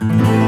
Bye.